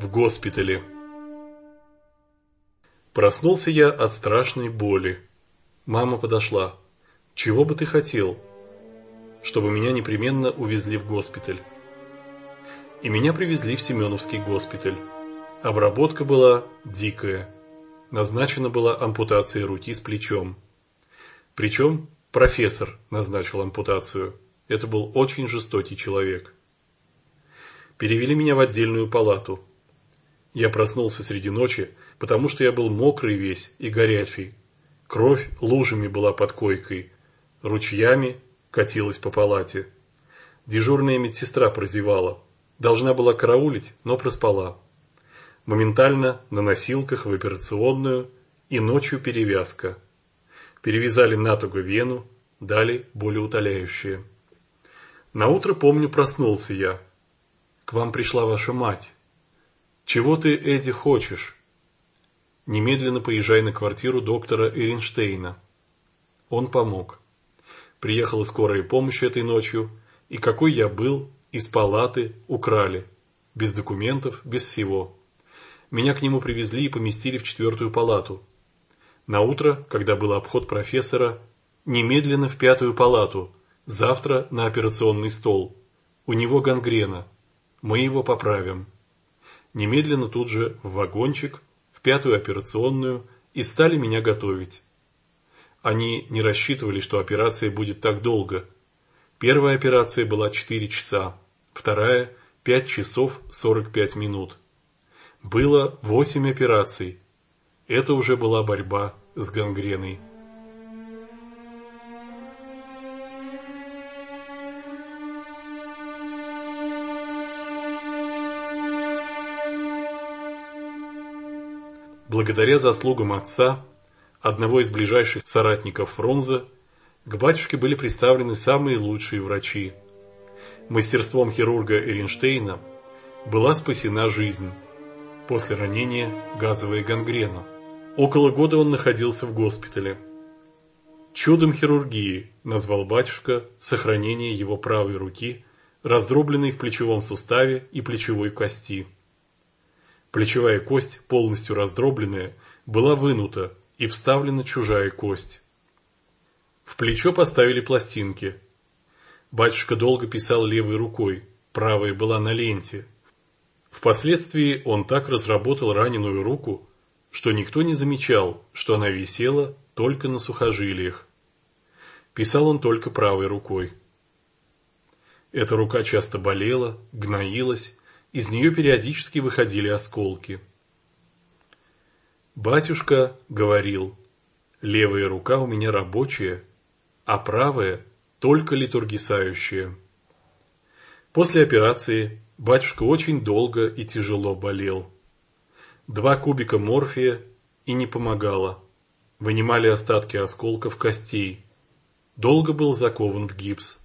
В госпитале. Проснулся я от страшной боли. Мама подошла. «Чего бы ты хотел?» «Чтобы меня непременно увезли в госпиталь». И меня привезли в Семеновский госпиталь. Обработка была дикая. Назначена была ампутация руки с плечом. Причем профессор назначил ампутацию. Это был очень жестокий человек. Перевели меня в отдельную палату. Я проснулся среди ночи, потому что я был мокрый весь и горячий. Кровь лужами была под койкой, ручьями катилась по палате. Дежурная медсестра прозевала. Должна была караулить, но проспала. Моментально на носилках в операционную и ночью перевязка. Перевязали натуго вену, дали болеутоляющее. На утро помню, проснулся я. К вам пришла ваша мать. Чего ты, Эдди, хочешь? Немедленно поезжай на квартиру доктора Эринштейна. Он помог. Приехала скорая помощь этой ночью, и какой я был, из палаты украли. Без документов, без всего. Меня к нему привезли и поместили в четвертую палату. На утро, когда был обход профессора, немедленно в пятую палату, завтра на операционный стол. У него гангрена. Мы его поправим. Немедленно тут же в вагончик, в пятую операционную и стали меня готовить. Они не рассчитывали, что операция будет так долго. Первая операция была 4 часа, вторая – 5 часов 45 минут. Было восемь операций. Это уже была борьба с гангреной. Благодаря заслугам отца, одного из ближайших соратников Фрунзе, к батюшке были представлены самые лучшие врачи. Мастерством хирурга Эринштейна была спасена жизнь после ранения газовой гангрену. Около года он находился в госпитале. Чудом хирургии назвал батюшка сохранение его правой руки, раздробленной в плечевом суставе и плечевой кости. Плечевая кость, полностью раздробленная, была вынута и вставлена чужая кость. В плечо поставили пластинки. Батюшка долго писал левой рукой, правая была на ленте, Впоследствии он так разработал раненую руку, что никто не замечал, что она висела только на сухожилиях. Писал он только правой рукой. Эта рука часто болела, гноилась, из нее периодически выходили осколки. Батюшка говорил, левая рука у меня рабочая, а правая только литургисающая. После операции Батюшка очень долго и тяжело болел. Два кубика морфия и не помогало. Вынимали остатки осколков костей. Долго был закован в гипс.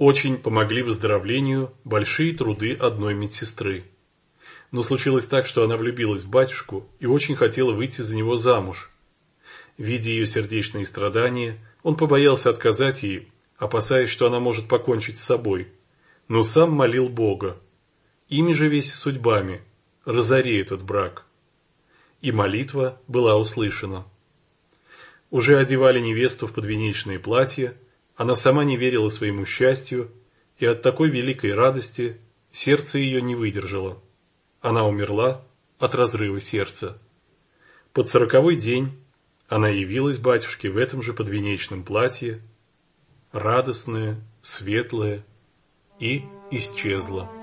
Очень помогли выздоровлению большие труды одной медсестры. Но случилось так, что она влюбилась в батюшку и очень хотела выйти за него замуж. Видя ее сердечные страдания, он побоялся отказать ей, опасаясь, что она может покончить с собой – но сам молил Бога. Ими же весь судьбами, разори этот брак. И молитва была услышана. Уже одевали невесту в подвенечное платье, она сама не верила своему счастью, и от такой великой радости сердце ее не выдержало. Она умерла от разрыва сердца. Под сороковой день она явилась батюшке в этом же подвенечном платье, радостная, светлая, и исчезла.